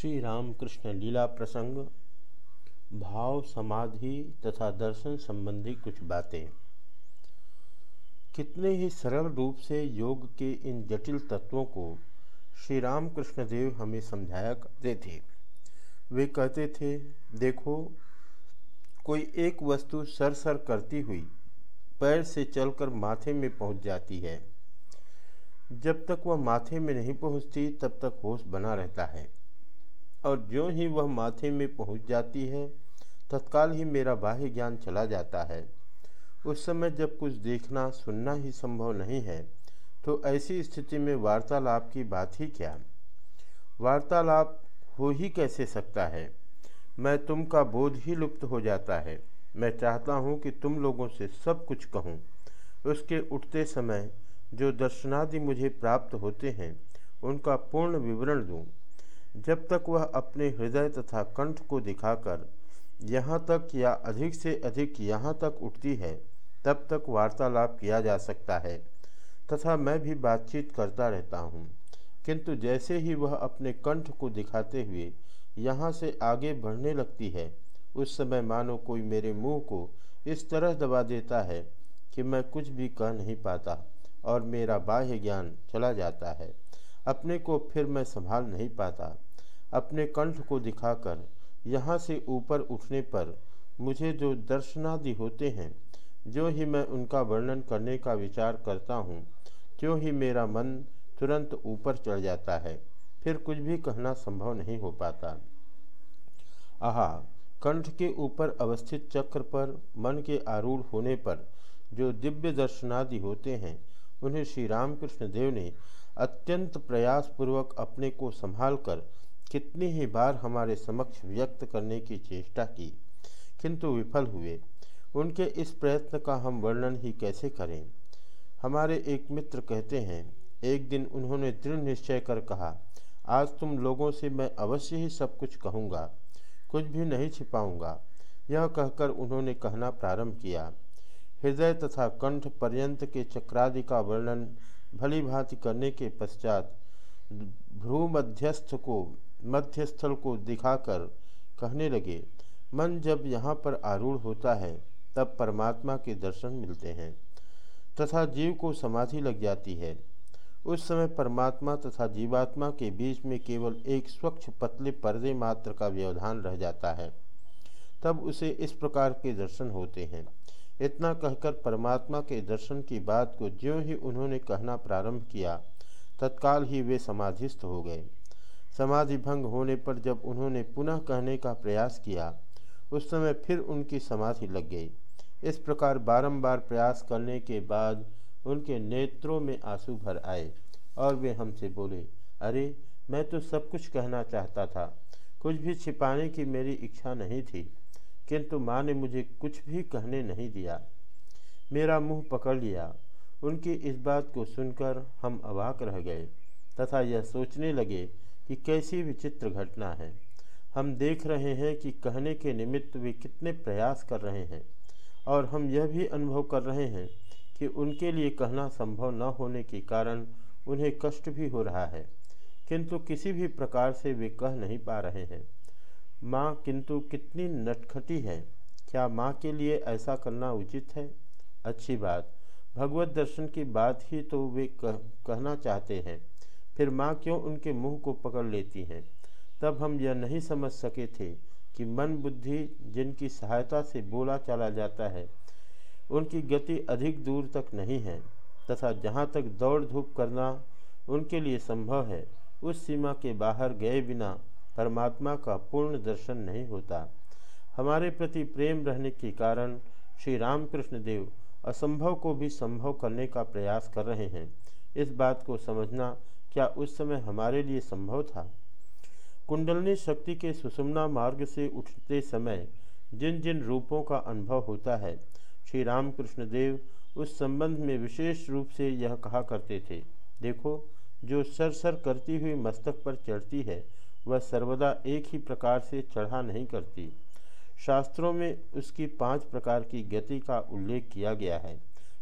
श्री रामकृष्ण लीला प्रसंग, भाव समाधि तथा दर्शन संबंधी कुछ बातें। कितने ही सरल रूप से योग के इन जटिल तत्वों को श्री रामकृष्ण देव हमें समझाया करते थे। वे कहते थे, देखो, कोई एक वस्तु सर सर करती हुई पैर से चलकर माथे में पहुँच जाती है। जब तक वह माथे में नहीं पहुँचती, तब तक होश बना रहता है। और जो ही वह माथे में पहुँच जाती है, तत्काल ही मेरा बाह्य ज्ञान चला जाता है। उस समय जब कुछ देखना, सुनना ही संभव नहीं है तो ऐसी स्थिति में वार्तालाप की बात ही क्या? वार्तालाप हो ही कैसे सकता है? मैं तुम का बोध ही लुप्त हो जाता है। मैं चाहता हूँ कि तुम लोगों से सब कुछ कहूँ। उसके उठते समय जो दर्शनादि मुझे प्राप्त होते हैं, उनका पूर्ण विवरण दूँ। जब तक वह अपने हृदय तथा कंठ को दिखाकर यहाँ तक या अधिक से अधिक यहाँ तक उठती है, तब तक वार्तालाप किया जा सकता है तथा मैं भी बातचीत करता रहता हूँ। किंतु जैसे ही वह अपने कंठ को दिखाते हुए यहाँ से आगे बढ़ने लगती है, उस समय मानो कोई मेरे मुँह को इस तरह दबा देता है कि मैं कुछ भी कह नहीं पाता और मेरा बाह्य ज्ञान चला जाता है। अपने को फिर मैं संभाल नहीं पाता। अपने कंठ को दिखाकर, यहाँ से ऊपर उठने पर, मुझे जो दर्शनादि होते हैं, जो ही मैं उनका वर्णन करने का विचार करता हूँ, त्यों ही मेरा मन तुरंत ऊपर चढ़ जाता है, फिर कुछ भी कहना संभव नहीं हो पाता। आहा, कंठ के ऊपर अवस्थित चक्र पर, मन के आरूढ़ होने पर, जो दिव्य दर्शनादि होते हैं, उन्हें श्री रामकृष्ण देव ने अत्यंत प्रयासपूर्वक अपने को संभाल कर कितनी ही बार हमारे समक्ष व्यक्त करने की चेष्टा की, किंतु विफल हुए। उनके इस प्रयत्न का हम वर्णन ही कैसे करें? हमारे एक मित्र कहते हैं, एक दिन उन्होंने दृढ़ निश्चय कर कहा, आज तुम लोगों से मैं अवश्य ही सब कुछ कहूँगा, कुछ भी नहीं छिपाऊँगा। यह कहकर उन्होंने कहना प्रारंभ किया। हृदय तथा कंठ पर्यंत के चक्रादि का वर्णन भली भांति करने के पश्चात भ्रू मध्यस्थ को, मध्यस्थल को दिखाकर कहने लगे, मन जब यहाँ पर आरूढ़ होता है, तब परमात्मा के दर्शन मिलते हैं, तथा जीव को समाधि लग जाती है। उस समय परमात्मा तथा जीवात्मा के बीच में केवल एक स्वच्छ पतले पर्दे मात्र का व्यवधान रह जाता है। तब उसे इस प्रकार के दर्शन होते हैं। इतना कहकर परमात्मा के दर्शन की बात को ज्यों ही उन्होंने कहना प्रारंभ किया, तत्काल ही वे समाधिस्थ हो गए। समाधि भंग होने पर जब उन्होंने पुनः कहने का प्रयास किया, उस समय फिर उनकी समाधि लग गई। इस प्रकार बारंबार प्रयास करने के बाद उनके नेत्रों में आँसू भर आए और वे हमसे बोले, अरे, मैं तो सब कुछ कहना चाहता था। कुछ भी छिपाने की मेरी इच्छा नहीं थी। किंतु माँ ने मुझे कुछ भी कहने नहीं दिया। मेरा मुँह पकड़ लिया। उनकी इस बात को सुनकर हम अवाक रह गए तथा यह सोचने लगे कि कैसी विचित्र घटना है। हम देख रहे हैं कि कहने के निमित्त वे कितने प्रयास कर रहे हैं और हम यह भी अनुभव कर रहे हैं कि उनके लिए कहना संभव न होने के कारण उन्हें कष्ट भी हो रहा है। किंतु किसी भी प्रकार से वे कह नहीं पा रहे हैं। माँ किंतु कितनी नटखटी है। क्या माँ के लिए ऐसा करना उचित है? अच्छी बात। भगवत दर्शन की बात ही तो वे कह, कहना चाहते हैं। फिर माँ क्यों उनके मुँह को पकड़ लेती हैं? तब हम यह नहीं समझ सके थे कि मन बुद्धि जिनकी सहायता से बोला चला जाता है उनकी गति अधिक दूर तक नहीं है तथा जहाँ तक दौड़ धूप करना उनके लिए संभव है उस सीमा के बाहर गए बिना परमात्मा का पूर्ण दर्शन नहीं होता। हमारे प्रति प्रेम रहने के कारण श्री रामकृष्ण देव असंभव को भी संभव करने का प्रयास कर रहे हैं। इस बात को समझना क्या उस समय हमारे लिए संभव था? कुंडलनी शक्ति के सुषमना मार्ग से उठते समय जिन जिन रूपों का अनुभव होता है, श्री रामकृष्ण देव उस संबंध में विशेष रूप से यह कहा करते थे। देखो, जो सरसर करती हुई मस्तक पर चढ़ती है वह सर्वदा एक ही प्रकार से चढ़ा नहीं करती। शास्त्रों में उसकी पाँच प्रकार की गति का उल्लेख किया गया है।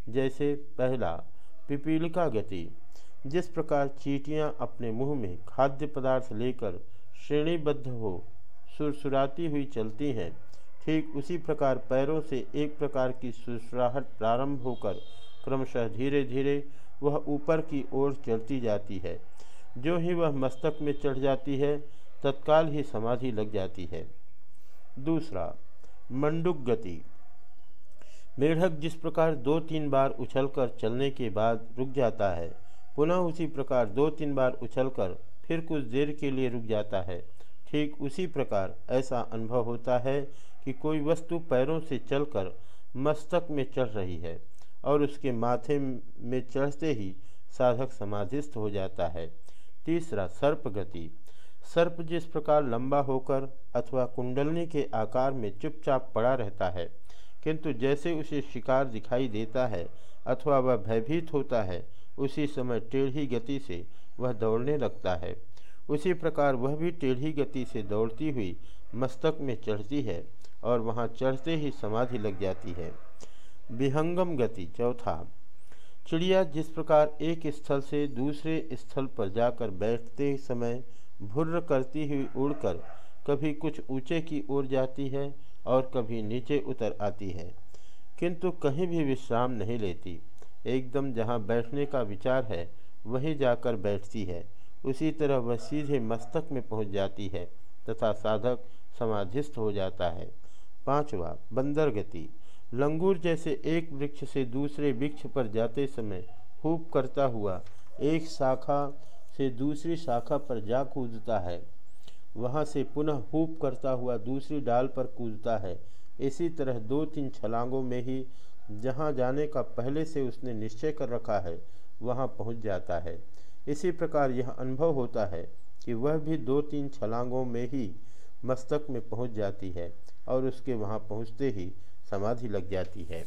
जैसे पहला, पिपीलिका गति। जिस प्रकार चीटियाँ अपने मुँह में खाद्य पदार्थ लेकर श्रेणीबद्ध हो, सुरसुराती हुई चलती हैं, ठीक उसी प्रकार पैरों से एक प्रकार की सुसराहट प्रारंभ होकर क्रमशः धीरे धीरे वह ऊपर की ओर चलती जाती है। जो ही वह मस्तक में चढ़ जाती है, तत्काल ही समाधि लग जाती है। दूसरा, मंडुक गति। मेढक जिस प्रकार दो तीन बार उछलकर चलने के बाद रुक जाता है, पुनः उसी प्रकार दो तीन बार उछलकर फिर कुछ देर के लिए रुक जाता है। ठीक उसी प्रकार ऐसा अनुभव होता है कि कोई वस्तु पैरों से चलकर मस्तक में चढ़ रही है और उसके माथे में चढ़ते ही साधक समाधिस्थ हो जाता है। तीसरा, सर्प गति। सर्प जिस प्रकार लंबा होकर अथवा कुंडलनी के आकार में चुपचाप पड़ा रहता है, किंतु जैसे उसे शिकार दिखाई देता है अथवा वह भयभीत होता है, उसी समय टेढ़ी गति से वह दौड़ने लगता है। उसी प्रकार वह भी टेढ़ी गति से दौड़ती हुई मस्तक में चढ़ती है और वहाँ चढ़ते ही समाधि लग जाती है। विहंगम गति, चौथा। चिड़िया जिस प्रकार एक स्थल से दूसरे स्थल पर जाकर बैठते समय भुर्र करती हुई उड़कर कभी कुछ ऊँचे की ओर जाती है और कभी नीचे उतर आती है, किंतु कहीं भी विश्राम नहीं लेती। एकदम जहाँ बैठने का विचार है, वहीं जाकर बैठती है। उसी तरह वह सीधे मस्तक में पहुँच जाती है तथा साधक समाधिस्थ हो जाता है। पांचवा बंदर गति लंगूर जैसे एक वृक्ष से दूसरे वृक्ष पर जाते समय खूब करता हुआ एक शाखा से दूसरी शाखा पर जा कूदता है। वहाँ से पुनः हूप करता हुआ दूसरी डाल पर कूदता है। इसी तरह दो तीन छलांगों में ही जहाँ जाने का पहले से उसने निश्चय कर रखा है, वहाँ पहुँच जाता है। इसी प्रकार यह अनुभव होता है कि वह भी दो तीन छलांगों में ही मस्तक में पहुँच जाती है और उसके वहाँ पहुँचते ही समाधि लग जाती है।